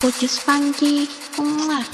Pucus funky, Mwah.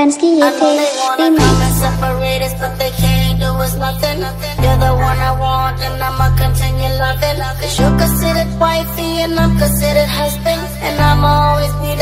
Tansky YT Remix separate us but they can't do us nothing. You're the one I want and I'ma continue loving. Cause you're considered wifey and I'm considered husband And I'ma always be